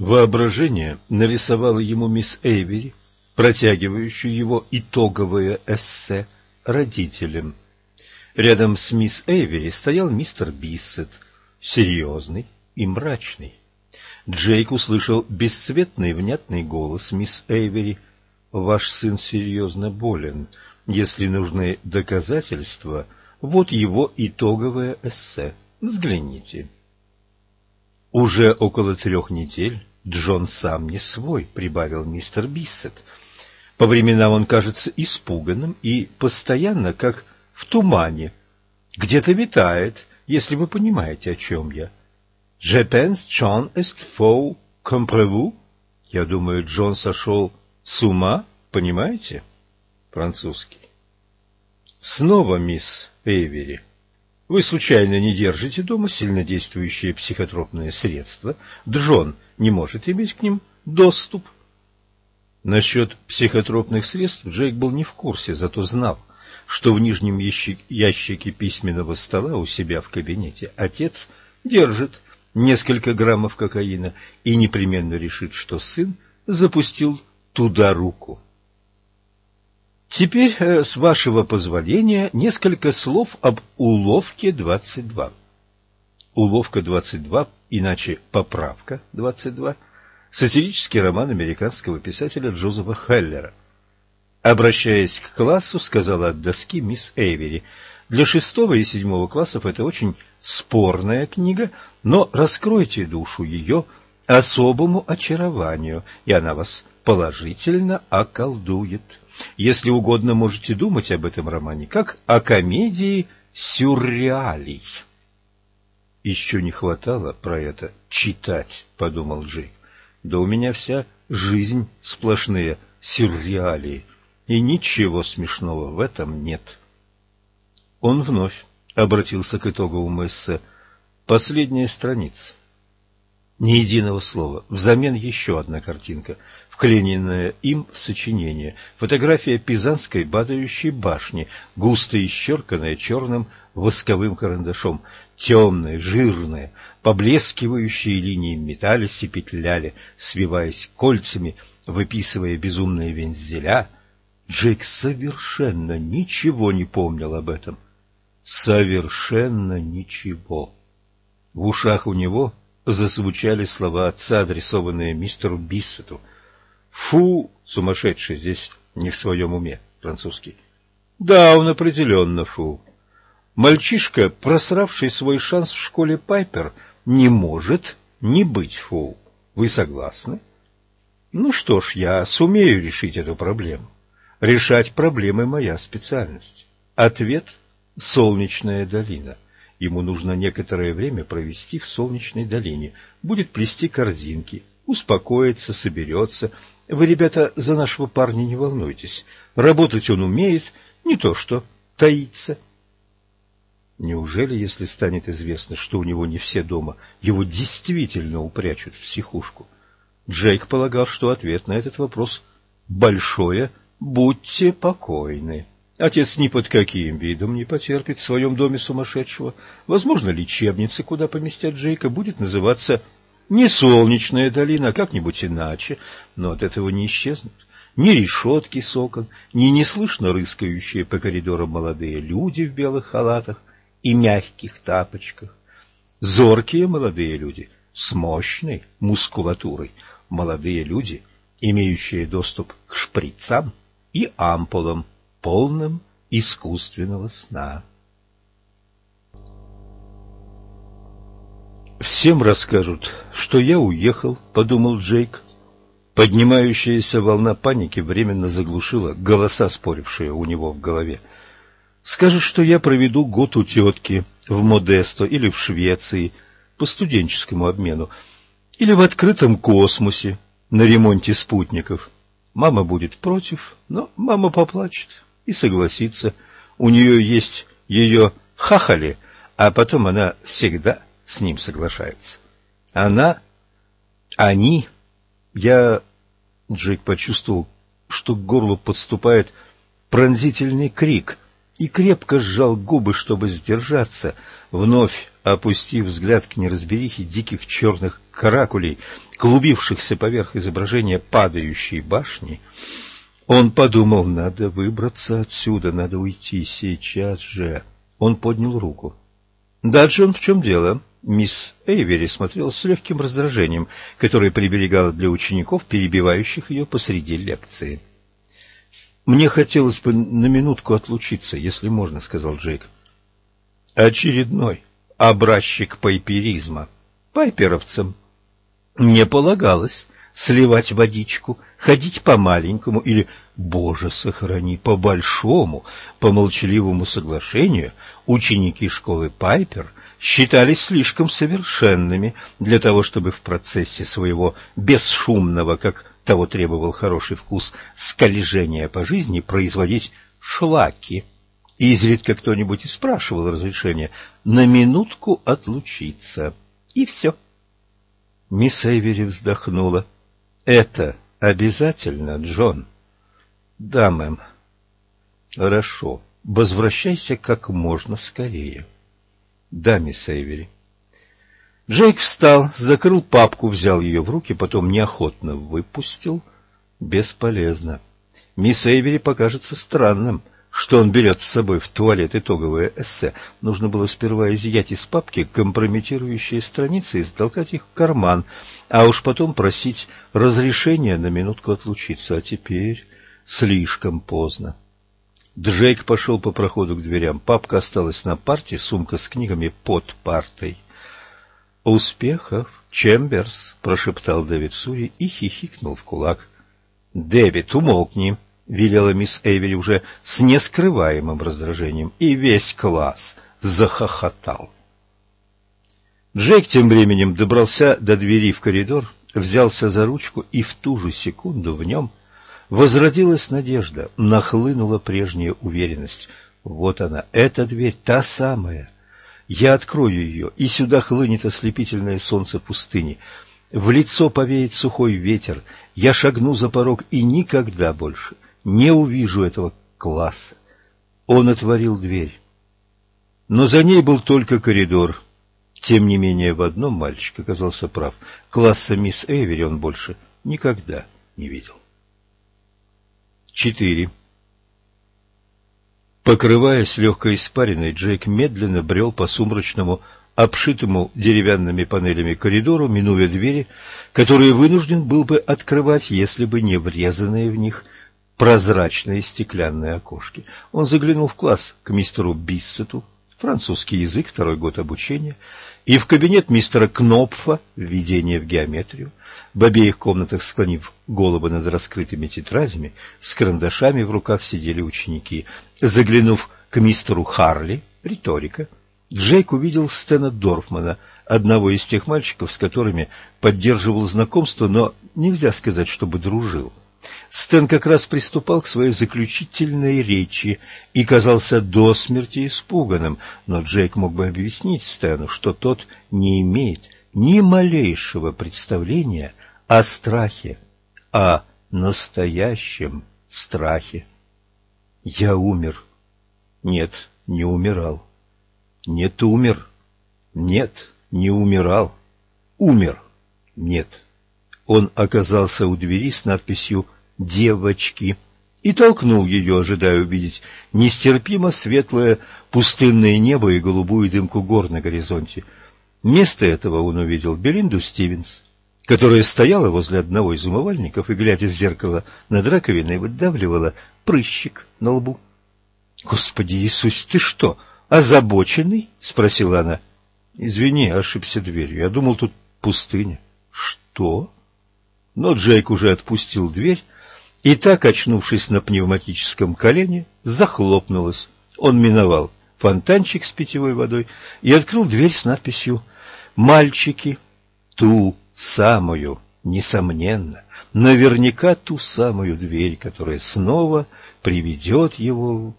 Воображение нарисовало ему мисс Эйвери, протягивающую его итоговое эссе родителям. Рядом с мисс Эйвери стоял мистер Биссет, серьезный и мрачный. Джейк услышал бесцветный внятный голос мисс Эйвери. «Ваш сын серьезно болен. Если нужны доказательства, вот его итоговое эссе. Взгляните». «Уже около трех недель Джон сам не свой», — прибавил мистер Биссет. По временам он кажется испуганным и постоянно, как в тумане. Где-то витает, если вы понимаете, о чем я. «Je pense John est fou, comprenez-vous?» Я думаю, Джон сошел с ума, понимаете? Французский. Снова мисс Эйвери. Вы случайно не держите дома сильнодействующие психотропные средства? Джон не может иметь к ним доступ? Насчет психотропных средств Джейк был не в курсе, зато знал, что в нижнем ящике письменного стола у себя в кабинете отец держит несколько граммов кокаина и непременно решит, что сын запустил туда руку. Теперь, э, с вашего позволения, несколько слов об уловке 22. Уловка 22, иначе поправка 22 – сатирический роман американского писателя Джозефа Хеллера. Обращаясь к классу, сказала от доски мисс Эйвери, для шестого и седьмого классов это очень спорная книга, но раскройте душу ее особому очарованию, и она вас положительно околдует. Если угодно, можете думать об этом романе как о комедии сюрреалий. Еще не хватало про это читать, подумал Джейк. Да у меня вся жизнь сплошные сюрреалии, и ничего смешного в этом нет. Он вновь обратился к итоговому эссе. Последняя страница. Ни единого слова. Взамен еще одна картинка, вклиненная им сочинение. Фотография Пизанской падающей башни, густо исчерканная черным восковым карандашом. Темная, жирная, поблескивающие линии метались и петляли, свиваясь кольцами, выписывая безумные вензеля. Джейк совершенно ничего не помнил об этом. Совершенно ничего. В ушах у него зазвучали слова отца, адресованные мистеру Биссету. «Фу, сумасшедший, здесь не в своем уме, французский». «Да, он определенно фу». Мальчишка, просравший свой шанс в школе Пайпер, — не может не быть фоу. Вы согласны? Ну что ж, я сумею решить эту проблему. Решать проблемы моя специальность. Ответ – солнечная долина. Ему нужно некоторое время провести в солнечной долине. Будет плести корзинки, успокоится, соберется. Вы, ребята, за нашего парня не волнуйтесь. Работать он умеет, не то что таится. Неужели, если станет известно, что у него не все дома, его действительно упрячут в психушку? Джейк полагал, что ответ на этот вопрос большое «будьте покойны». Отец ни под каким видом не потерпит в своем доме сумасшедшего. Возможно, лечебница, куда поместят Джейка, будет называться не солнечная долина, а как-нибудь иначе, но от этого не исчезнут ни решетки с окон, ни неслышно рыскающие по коридорам молодые люди в белых халатах, и мягких тапочках. Зоркие молодые люди с мощной мускулатурой, молодые люди, имеющие доступ к шприцам и ампулам, полным искусственного сна. «Всем расскажут, что я уехал», — подумал Джейк. Поднимающаяся волна паники временно заглушила голоса, спорившие у него в голове. Скажет, что я проведу год у тетки в Модесто или в Швеции по студенческому обмену, или в открытом космосе на ремонте спутников. Мама будет против, но мама поплачет и согласится. У нее есть ее хахали, а потом она всегда с ним соглашается. Она, они, я... Джейк почувствовал, что к горлу подступает пронзительный крик — и крепко сжал губы, чтобы сдержаться, вновь опустив взгляд к неразберихе диких черных каракулей, клубившихся поверх изображения падающей башни, он подумал, надо выбраться отсюда, надо уйти сейчас же. Он поднял руку. — Да, Джон, в чем дело? Мисс Эйвери смотрела с легким раздражением, которое приберегала для учеников, перебивающих ее посреди лекции. — Мне хотелось бы на минутку отлучиться, если можно, — сказал Джейк. — Очередной образчик пайперизма. Пайперовцам не полагалось сливать водичку, ходить по-маленькому или, боже сохрани, по-большому, по молчаливому соглашению ученики школы Пайпер считались слишком совершенными для того, чтобы в процессе своего бесшумного, как того требовал хороший вкус, скольжения по жизни производить шлаки. Изредка кто-нибудь и спрашивал разрешения на минутку отлучиться. И все. Мисс Эйвери вздохнула. — Это обязательно, Джон? — Да, мэм. — Хорошо. Возвращайся как можно скорее. — Да, мисс Эйвери. Джейк встал, закрыл папку, взял ее в руки, потом неохотно выпустил. Бесполезно. Мисс Эйвери покажется странным что он берет с собой в туалет итоговое эссе. Нужно было сперва изъять из папки компрометирующие страницы и столкать их в карман, а уж потом просить разрешения на минутку отлучиться. А теперь слишком поздно. Джейк пошел по проходу к дверям. Папка осталась на парте, сумка с книгами под партой. «Успехов, Чемберс!» — прошептал Дэвид Сури и хихикнул в кулак. «Дэвид, умолкни!» велела мисс Эйвери уже с нескрываемым раздражением, и весь класс захохотал. Джейк тем временем добрался до двери в коридор, взялся за ручку, и в ту же секунду в нем возродилась надежда, нахлынула прежняя уверенность. Вот она, эта дверь, та самая. Я открою ее, и сюда хлынет ослепительное солнце пустыни. В лицо повеет сухой ветер, я шагну за порог и никогда больше не увижу этого класса. Он отворил дверь. Но за ней был только коридор. Тем не менее, в одном мальчик оказался прав. Класса мисс Эйвери он больше никогда не видел. Четыре. Покрываясь легкой испариной, Джейк медленно брел по сумрачному, обшитому деревянными панелями коридору, минуя двери, которые вынужден был бы открывать, если бы не врезанные в них прозрачные стеклянные окошки. Он заглянул в класс к мистеру Биссету, французский язык, второй год обучения, и в кабинет мистера Кнопфа, введение в геометрию. В обеих комнатах, склонив головы над раскрытыми тетрадями, с карандашами в руках сидели ученики. Заглянув к мистеру Харли, риторика, Джейк увидел Стена Дорфмана, одного из тех мальчиков, с которыми поддерживал знакомство, но нельзя сказать, чтобы дружил. Стэн как раз приступал к своей заключительной речи и казался до смерти испуганным, но Джейк мог бы объяснить Стэну, что тот не имеет ни малейшего представления о страхе, о настоящем страхе. Я умер. Нет, не умирал. Нет, умер. Нет, не умирал. Умер. Нет. Он оказался у двери с надписью девочки, и толкнул ее, ожидая увидеть нестерпимо светлое пустынное небо и голубую дымку гор на горизонте. Вместо этого он увидел Белинду Стивенс, которая стояла возле одного из умывальников и, глядя в зеркало над раковиной, выдавливала прыщик на лбу. — Господи Иисус, ты что, озабоченный? — спросила она. — Извини, ошибся дверью. Я думал, тут пустыня. — Что? Но Джейк уже отпустил дверь и так, очнувшись на пневматическом колене, захлопнулась. Он миновал фонтанчик с питьевой водой и открыл дверь с надписью «Мальчики, ту самую, несомненно, наверняка ту самую дверь, которая снова приведет его...»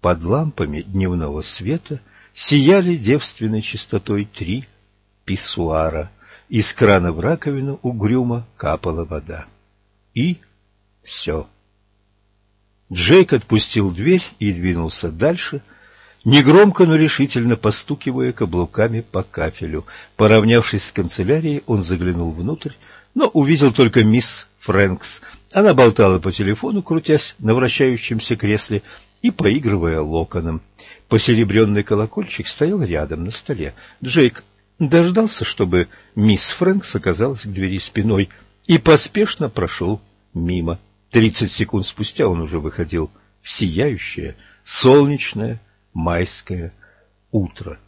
Под лампами дневного света сияли девственной чистотой три писсуара. Из крана в раковину угрюмо капала вода. И все. Джейк отпустил дверь и двинулся дальше, негромко, но решительно постукивая каблуками по кафелю. Поравнявшись с канцелярией, он заглянул внутрь, но увидел только мисс Фрэнкс. Она болтала по телефону, крутясь на вращающемся кресле и поигрывая локоном. Посеребренный колокольчик стоял рядом на столе. Джейк дождался, чтобы мисс Фрэнкс оказалась к двери спиной, и поспешно прошел мимо. Тридцать секунд спустя он уже выходил в сияющее, солнечное майское утро.